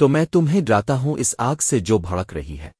تو میں تمہیں ڈراتا ہوں اس آگ سے جو بھڑک رہی ہے۔